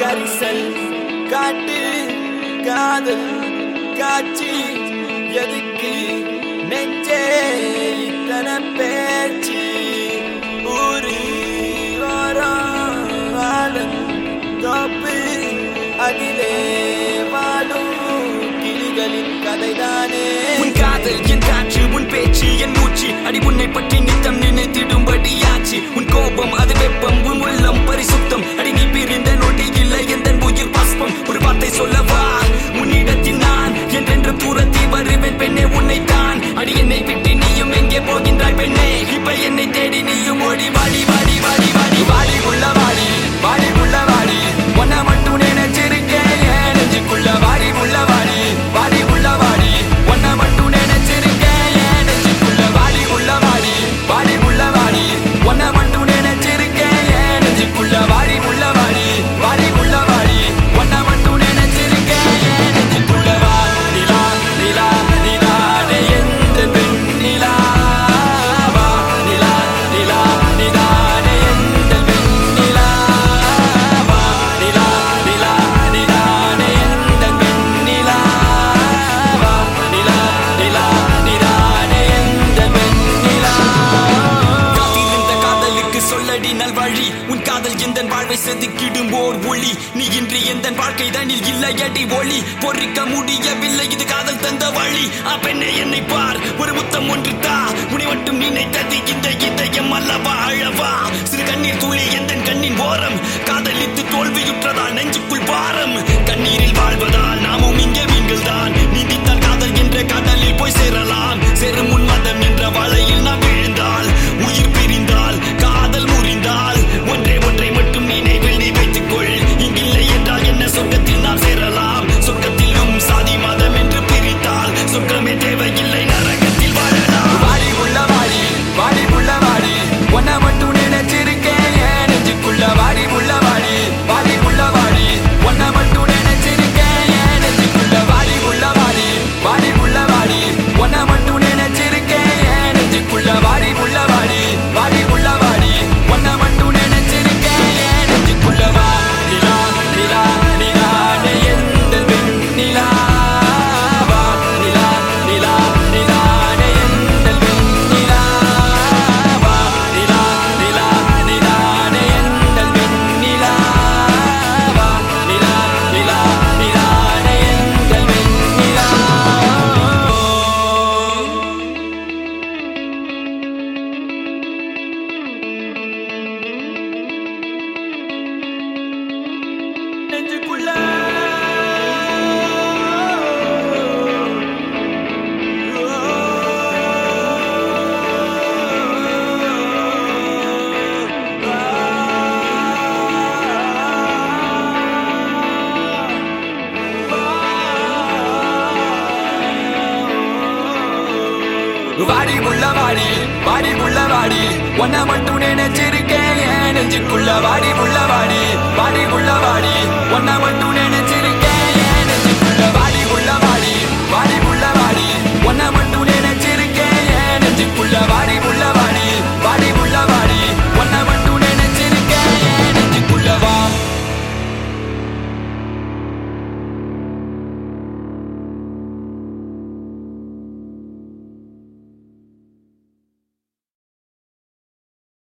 கரிசல் காட்டு காதல் காட்சி எதுக்கு? நெஞ்சே இத்தனை பேச்சு. ஊரு வாரம் காலம் தோப்பு அதிலே காதலின் கதைதானே. உன் காதல் என் காற்று உன் பேச்சு என் மூச்சு. அடி உன்னை பற்றி நித்தம் நினைத்திடும்படியாச்சு. உன் கோபம் அது வெப்பம் உன் உள்ளம் பரிசுத்தம். அடி நீ பிரிந்த நொடி இல்லை எந்த உயிர் பாஸ்பம்? ஒரு வார்த்தை சொல்லவா? உன்னிடத்தில் நான் என்றென்று தூரத்தில் வருவேன் பெண்ணே உன்னை தான் அடி என்னை விட்டு நீயும் எங்கே போகின்றாய் பெண்ணே? இப்ப என்னை தேடி நீயும் ஓடி வாடி வாழ்வை ஓர் ஒளி. நீ இன்றி எந்த வாழ்க்கை தனில் இல்லையடி ஒளி. பொறிக்க முடியவில்லை இது காதல் தந்த வழி. அப்பெண்ணே என்னை பார் ஒரு முத்தம் ஒன்று தா உன்னை மட்டும் நினைத்தது இந்த இதயம் அல்லவா அழவா? சிறு கண்ணீர் துளி எந்த கண்ணின் ஓரம். காதலித்து தோல்வியுற்றதா நெஞ்சுக்குள் பாரம். வாடி உள்ள வாடி வாடி உள்ள வாடி ஒன்ன மட்டும் நினைச்சிருக்கேன் நெஞ்சுக்குள்ள வாடி உள்ள வாடி வாடி உள்ள வாடி ஒன்ன மட்டும் நினைச்சிருக்கேன்.